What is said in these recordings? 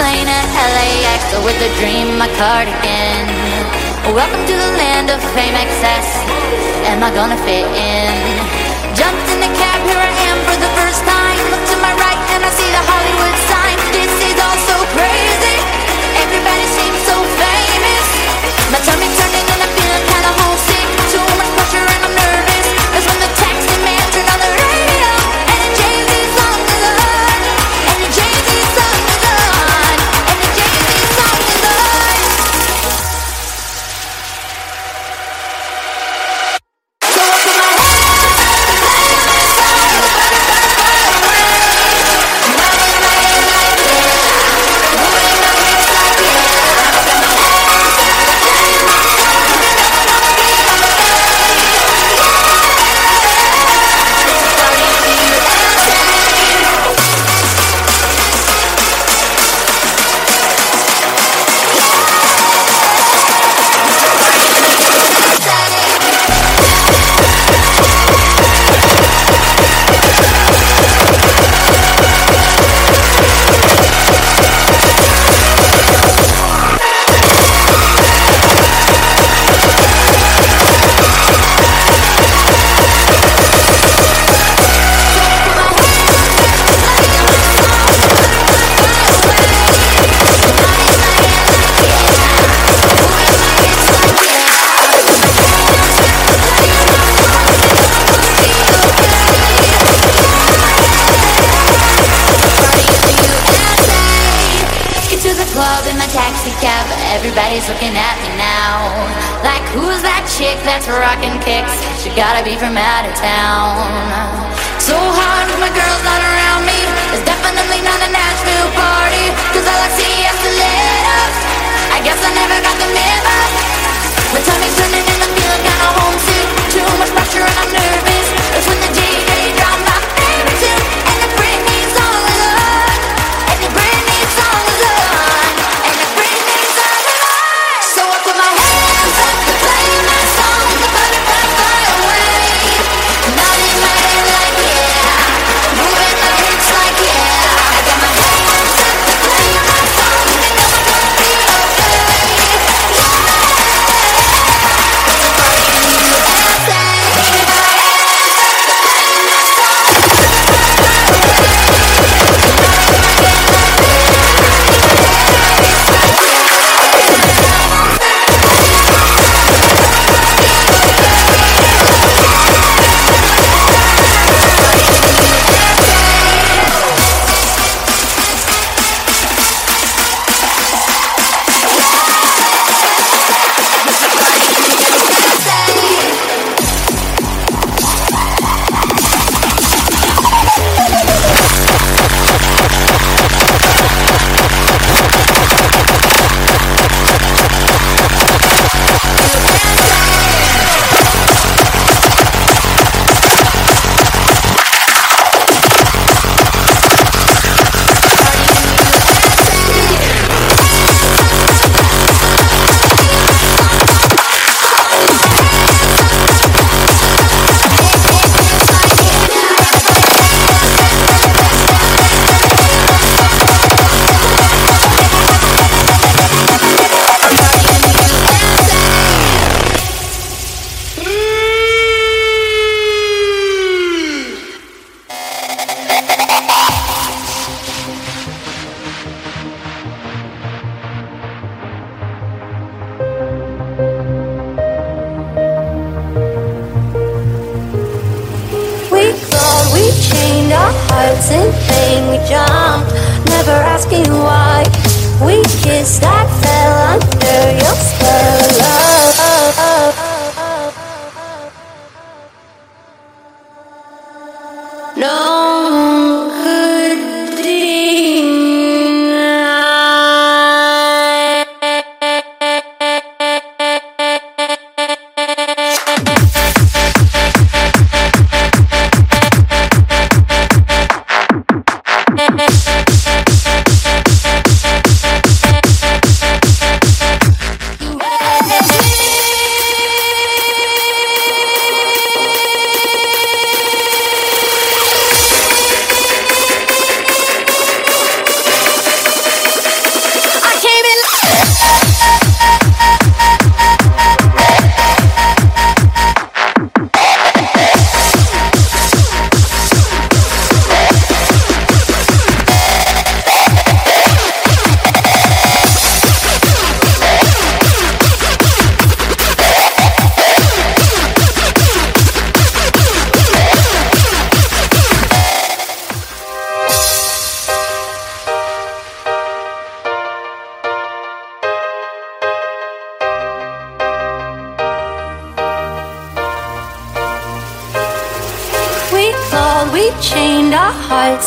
plane at LAX with a dream, my cardigan. Welcome to the land of fame excess. Am I gonna fit in? Jumped in Everybody's looking at me now. Like, who's that chick that's rocking kicks? She gotta be from out of town. So hard with my girls not around me. It's definitely not a Nashville party. Cause all I see is the letters. I guess I never got the memo. My tummy's turning and I'm feeling kinda homesick. Too much pressure and I'm nervous. That's when the DJ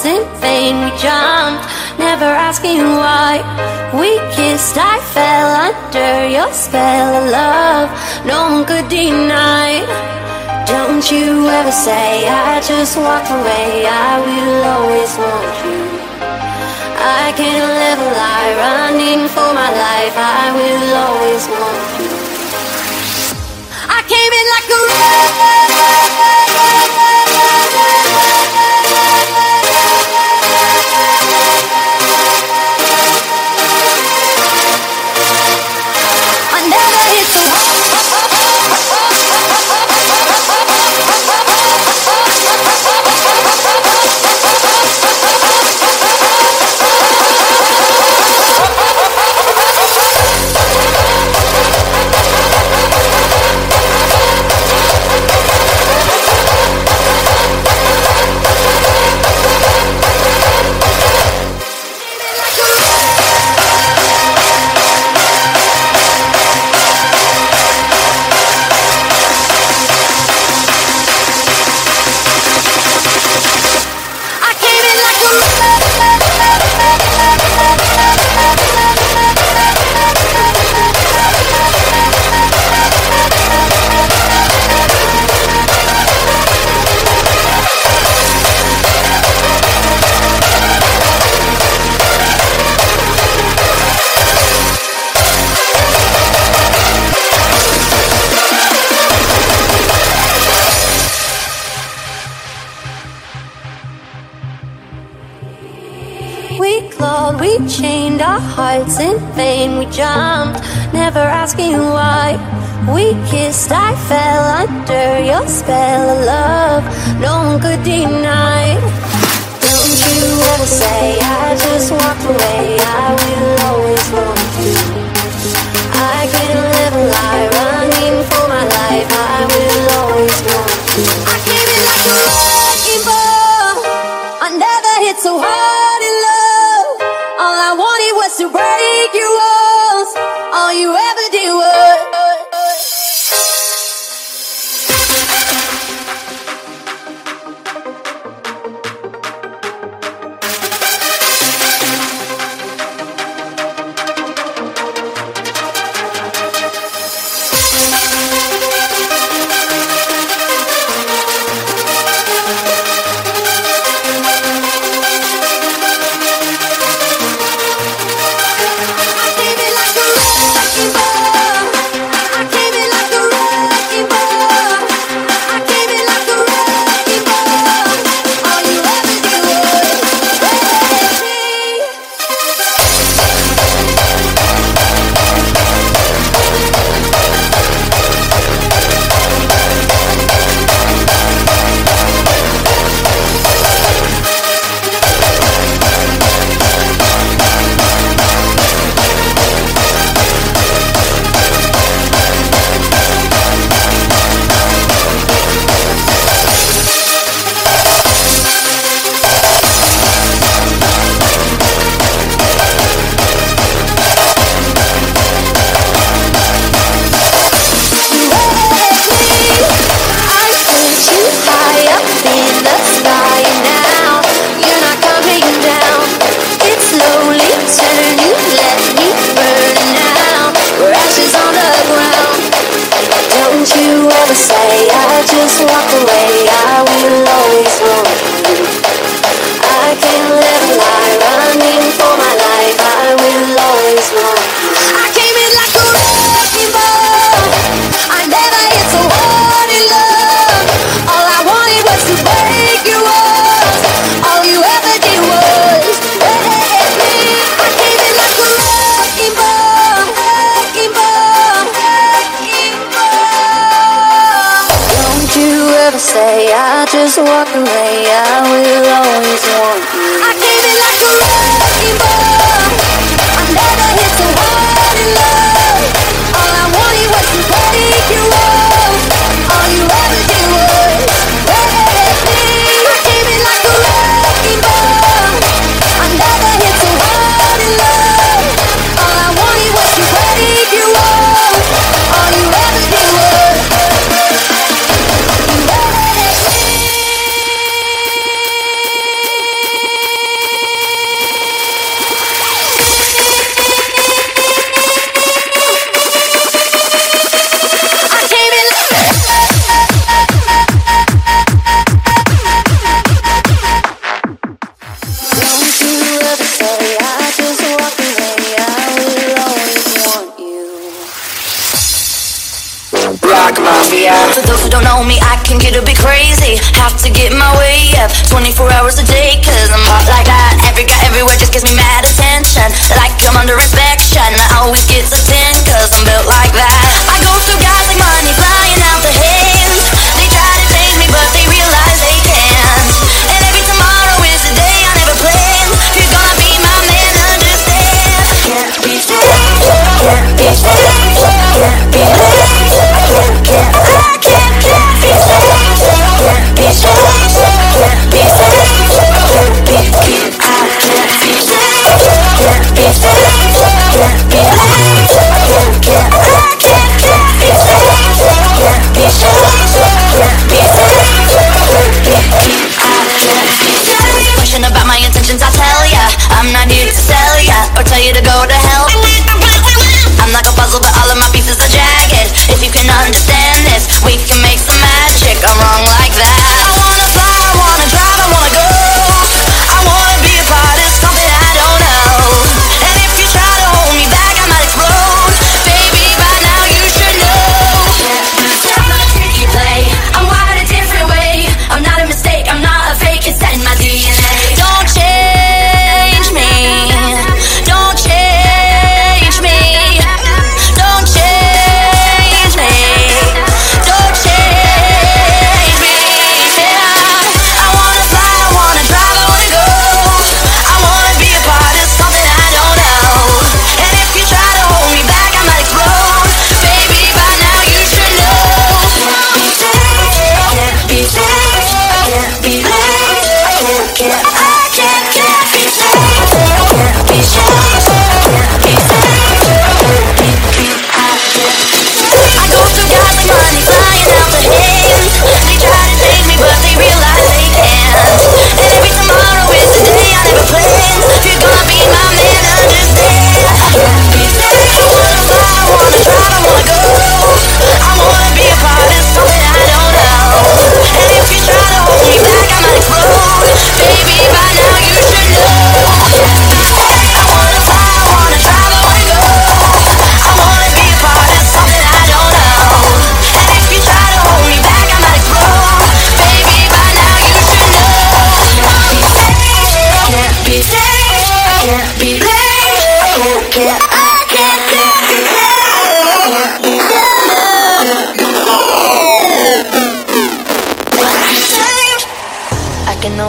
same thing. We jumped, never asking why. We kissed, I fell under your spell of love. No one could deny. Don't you ever say I just walked away. I will always want you. I can't live a lie, running for my life. I will always want you. I came in like a wreck. jumped, never asking why. We kissed, I fell under your spell of love, no one could deny. Don't you ever say I just walked away.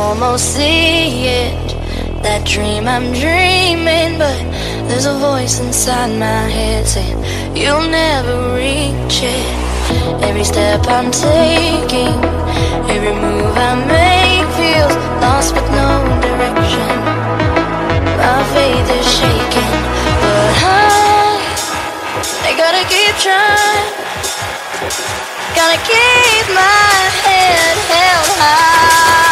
almost see it. That dream I'm dreaming, but there's a voice inside my head saying, You'll never reach it. Every step I'm taking, every move I make feels lost with no direction. My faith is shaking, but I, I gotta keep trying. Gotta keep my head held high.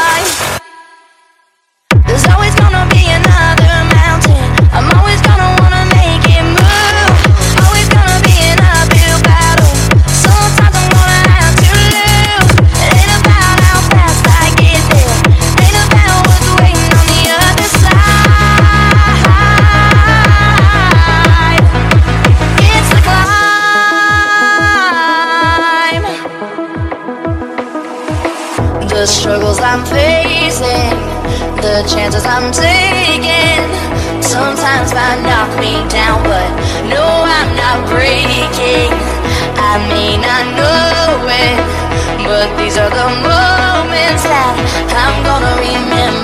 much I'm taking. Sometimes I knock me down, but no, I'm not breaking. I may not know it, but these are the moments that I'm gonna remember.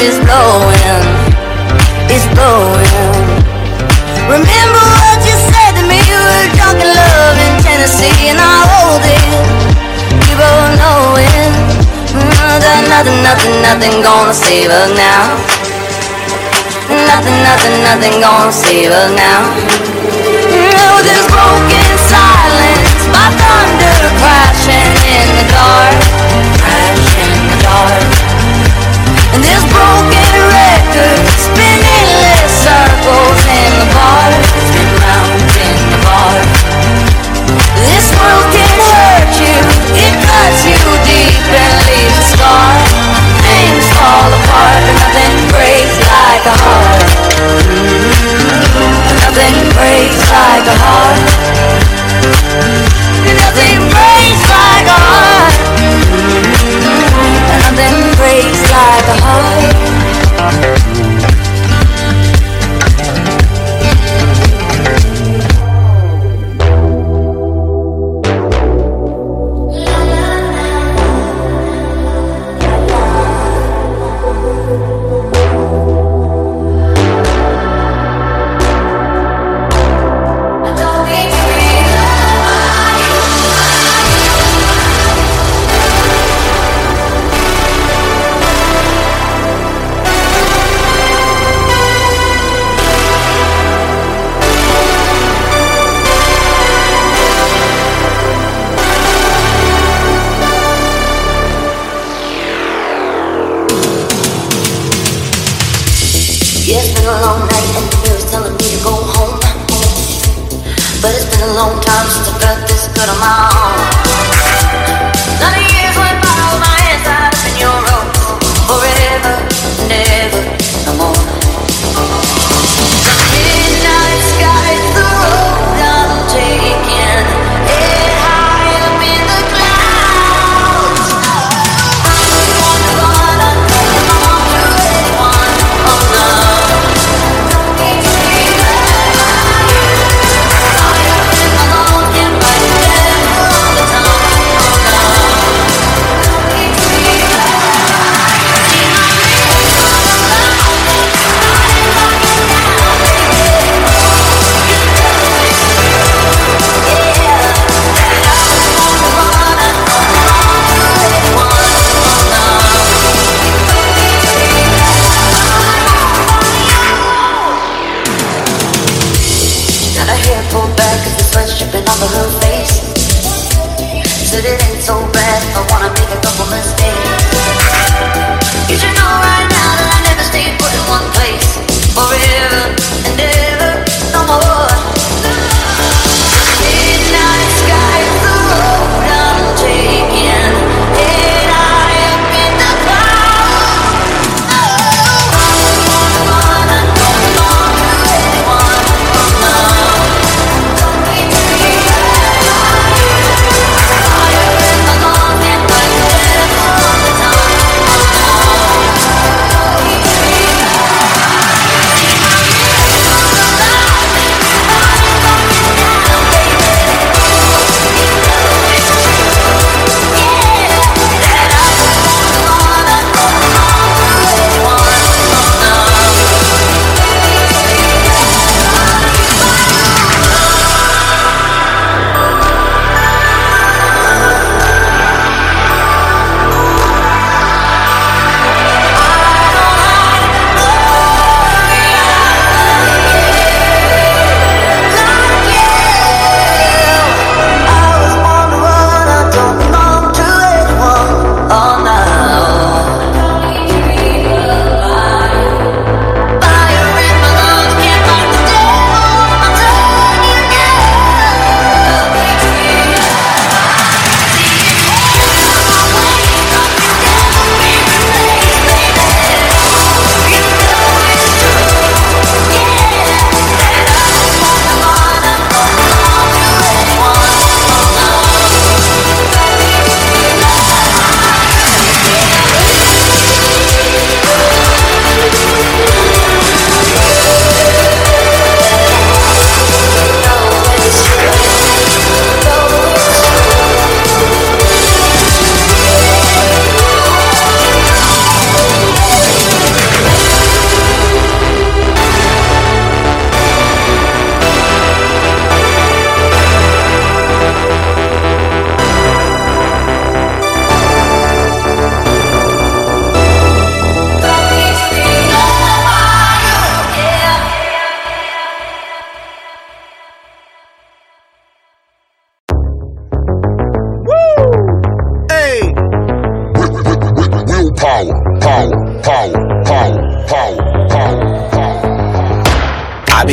is blowing, it's blowing. Remember what you said to me, We were drunk in love in Tennessee, and I hold it. You both know it. Nothing, nothing, nothing, nothing gonna save us now. Nothing, nothing, nothing gonna save us now. Oh, this broken silence my thunder crashing in the dark, crashing in the dark broken record Spinning less circles in the bar bar. This world can hurt you It cuts you deep and leaves Things fall apart but nothing breaks like a heart. Nothing breaks like a heart. Nothing breaks like a heart. Nothing breaks high it's been a long night and the mirror's telling me to go home. But it's been a long time since I felt this good on my own. None of years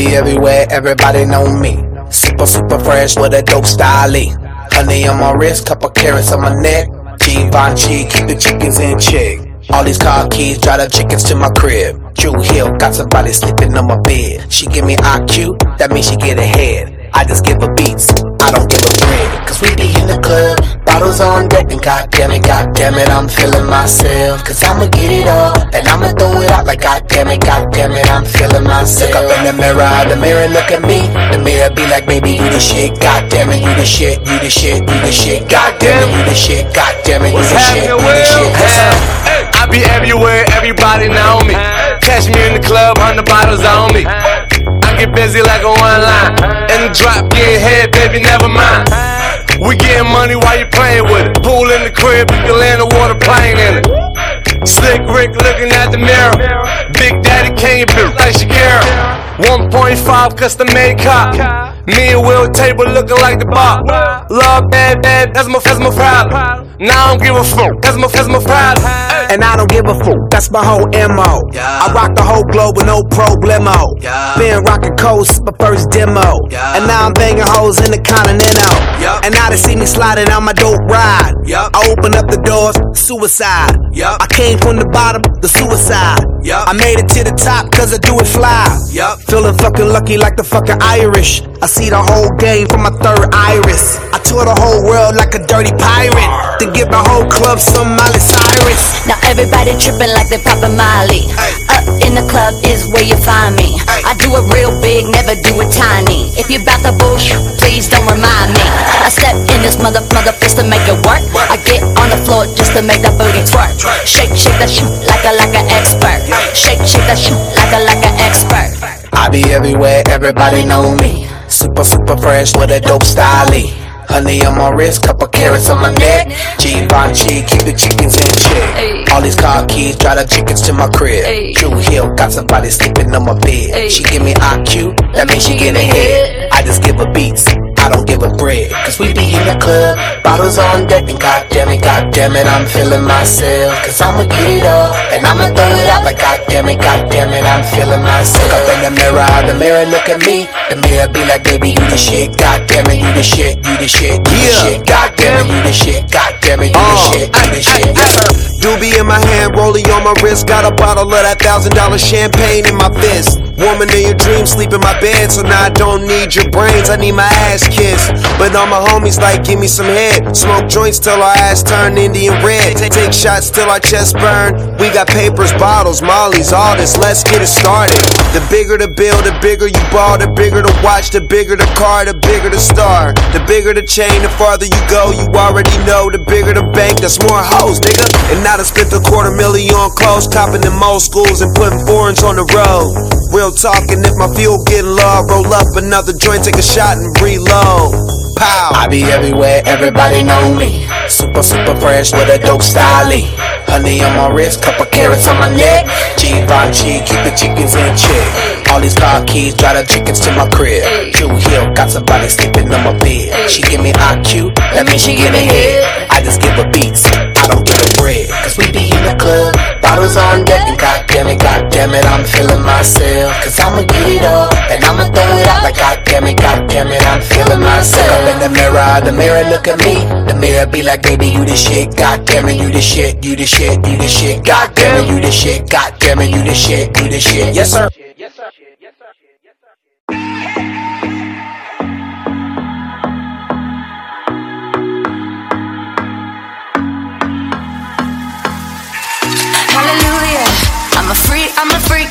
everybody know me. Super, super fresh with a dope style. Honey on my wrist, couple carats on my neck. Givenchy, keep the chickens in check. All these car keys, drive the chickens to my crib. Drew Hill, got somebody sleeping on my bed. She give me IQ, that means she get ahead. I just give her beats, I don't give a bread. Cause we be in the club, bottles on deck, and goddamn it, goddamn it, I'm feeling myself. Cause I'ma get it all, and I'ma throw it out like goddamn it, goddamn it, I'm feeling myself. Look up in the mirror, the mirror look at me. The mirror be like, baby, you the shit, goddamn it, you the shit, you the shit, you the shit, goddamn it, you the shit, goddamn it, you the shit, you the shit. I be everywhere, everybody know me. Catch me in the club, hundred bottles on me I get busy like a one line. And the drop get head, baby, never mind. We getting money while you playing with it. Pool in the crib, you can land a water plane in it. Slick Rick looking at the mirror. Big Daddy Kane built like Shakira. 1.5 custom made car. Me and Will table looking like the bar. Love bad, bad, that's my, that's my problem. Now I don't give a fuck, that's my, that's my problem. And I don't give a fuck, that's my whole MO. I rock the whole globe with no problemo. Been rocking coast, my first demo. And now I'm banging hoes in the continental. And now they see me sliding on my dope ride. I open up the doors, suicide. I came from the bottom, the suicide. I made it to the top cause I do it fly. Yup. Feeling fucking lucky like the fucking Irish. I see the whole game from my third iris. I tour the whole world like a dirty pirate. Then give the whole club some Miley Cyrus. Now everybody tripping like they poppin' Molly. Up in the club is where you find me. I do it real big, never do it tiny. If you bout the bullshit, please don't remind me. I step in this mother mother fist to make it work. I get on the floor just to make that booty twerk. Shake, shake that shit like a like an expert. Shake, shake that shit like a like an expert. I be everywhere, everybody know me. Super, super fresh with a dope style. Honey on my wrist, couple carats on my neck. Givenchy, keep the chickens in check. All these car keys, drive the chickens to my crib. True Hill, got somebody sleeping on my bed. She give me IQ, that means she get ahead. I just give her beats. I don't give a bread. Cause we be in the club, bottles on deck, and goddamn it, goddamn it, I'm feeling myself. Cause I'ma get it up, and I'ma throw it out like goddamn it, goddamn it, I'm feeling myself. Look up in the mirror, the mirror look at me. The mirror be like, baby, you the shit, goddamn it, you the shit, you the shit, you the shit, goddamn it, you the shit, goddamn it, you the uh. shit, you the shit. Doobie in my hand, rollie on my wrist. Got a bottle of that thousand dollar champagne in my fist. Woman in your dreams, sleep in my bed, so now I don't need your brains. I need my ass kissed. But all my homies like, give me some head. Smoke joints till our ass turn Indian red. Take shots till our chest burn. We got papers, bottles, mollies, all this. Let's get it started. The bigger the bill, the bigger you ball, the bigger the watch, the bigger the car, the bigger the star. The bigger the chain, the farther you go, you already know. The bigger the bank, that's more hoes, nigga. And now I spent a quarter million on clothes, copping them old schools and putting foreigns on the road. Real talking, if my fuel getting low, roll up another joint, take a shot and reload. Pow. I be everywhere, everybody know me. Super, super fresh with a dope style. Honey on my wrist, couple carats on my neck. Givenchy, keep the chickens in check. All these car keys, drive the chickens to my crib. True Hill, got somebody sleeping on my bed. She give me IQ, that means she give me head. I just give her beats, Bread. Cause we be in the club, bottles on deck, and goddamn it, goddamn it, I'm feeling myself. Cause I'ma get it up, and I'ma throw it out like goddamn it, goddamn it, I'm feeling myself. Up in the mirror, the mirror look at me. The mirror be like, baby, you the shit, goddamn it, you the shit, you the shit, you the shit, goddamn it, you the shit, goddamn it, you the shit, you the shit. Yes, sir.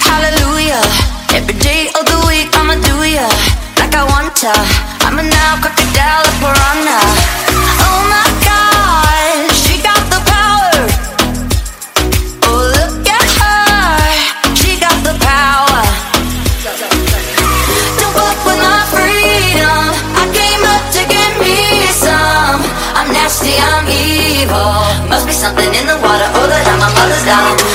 Hallelujah. Every day of the week, I'ma do ya like I want to. I'm a now crocodile, a piranha. Oh my god, she got the power. Oh, look at her, she got the power. Don't fuck with my freedom. I came up to get me some. I'm nasty, I'm evil. Must be something in the water, or that I'm my mother's daughter.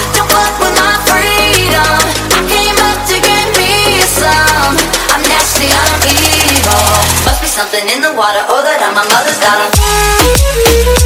Something in the water, or that I'm my mother's daughter.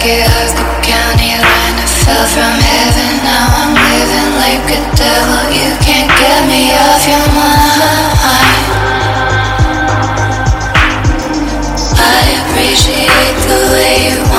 get off the county line. I fell from heaven, now I'm living like a devil. You can't get me off your mind. I appreciate the way you.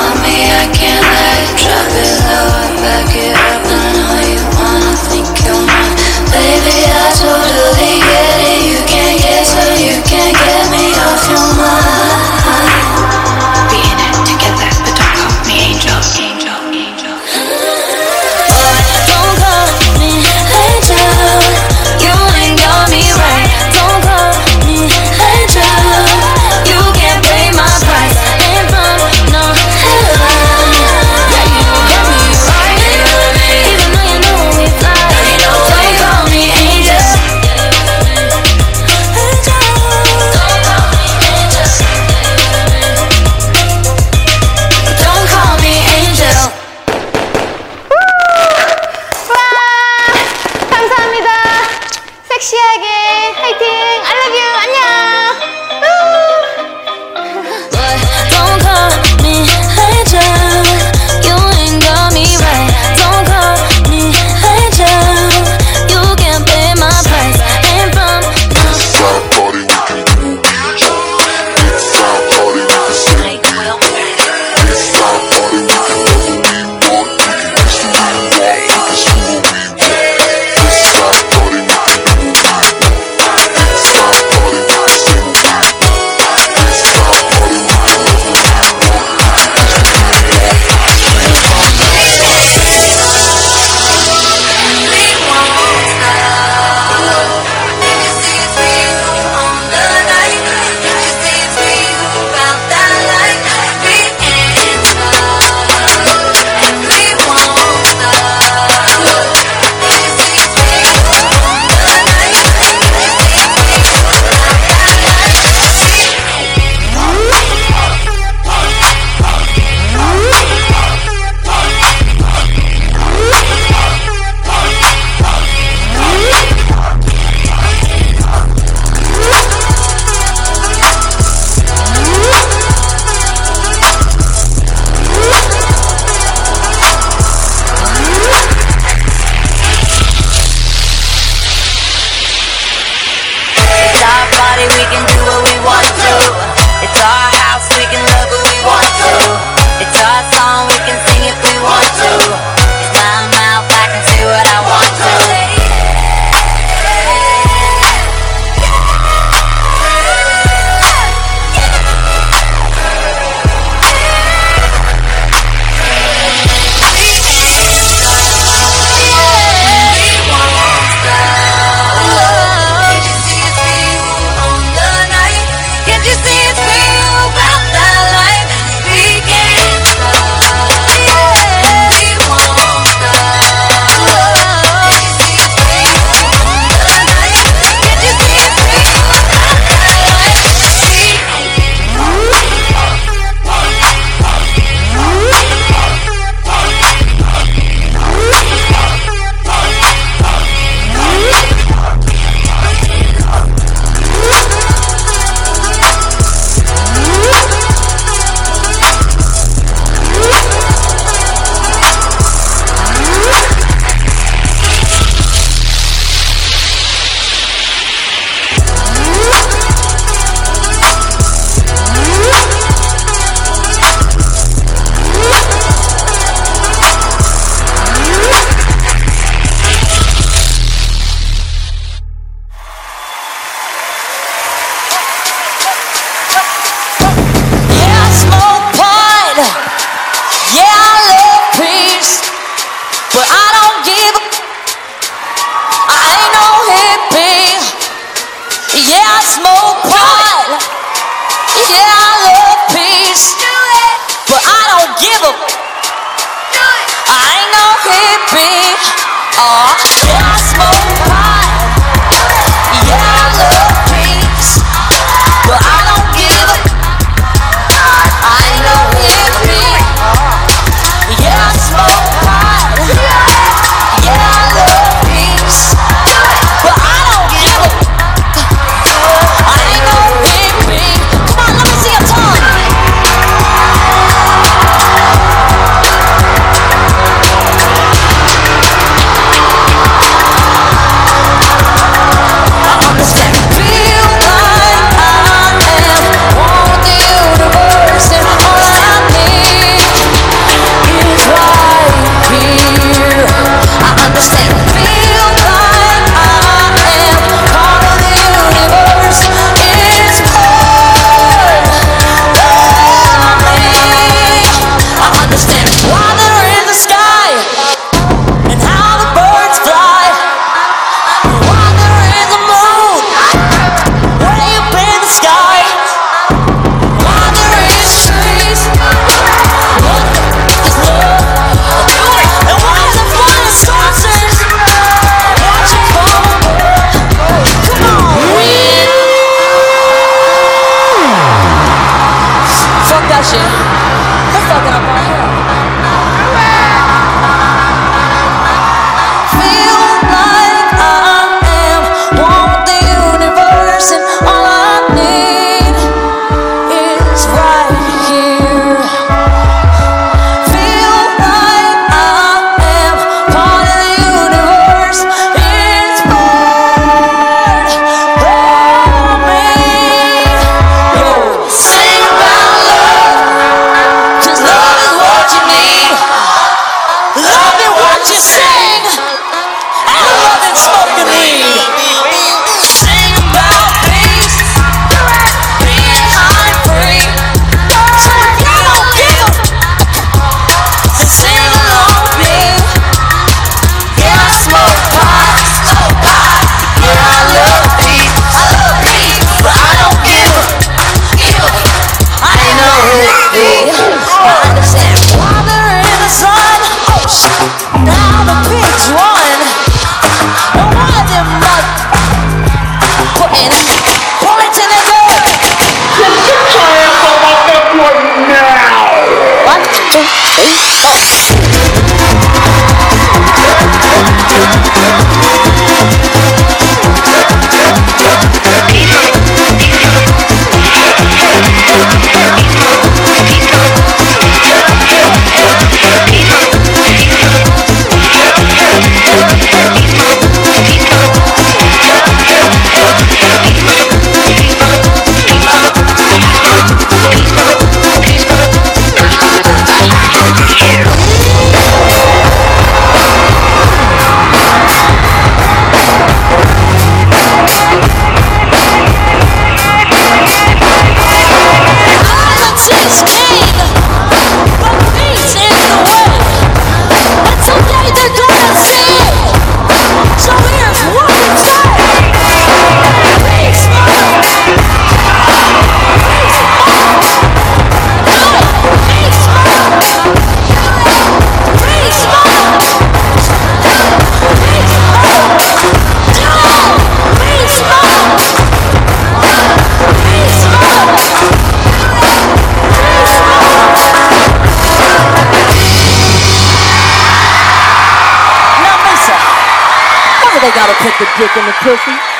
Put the dick in the pussy.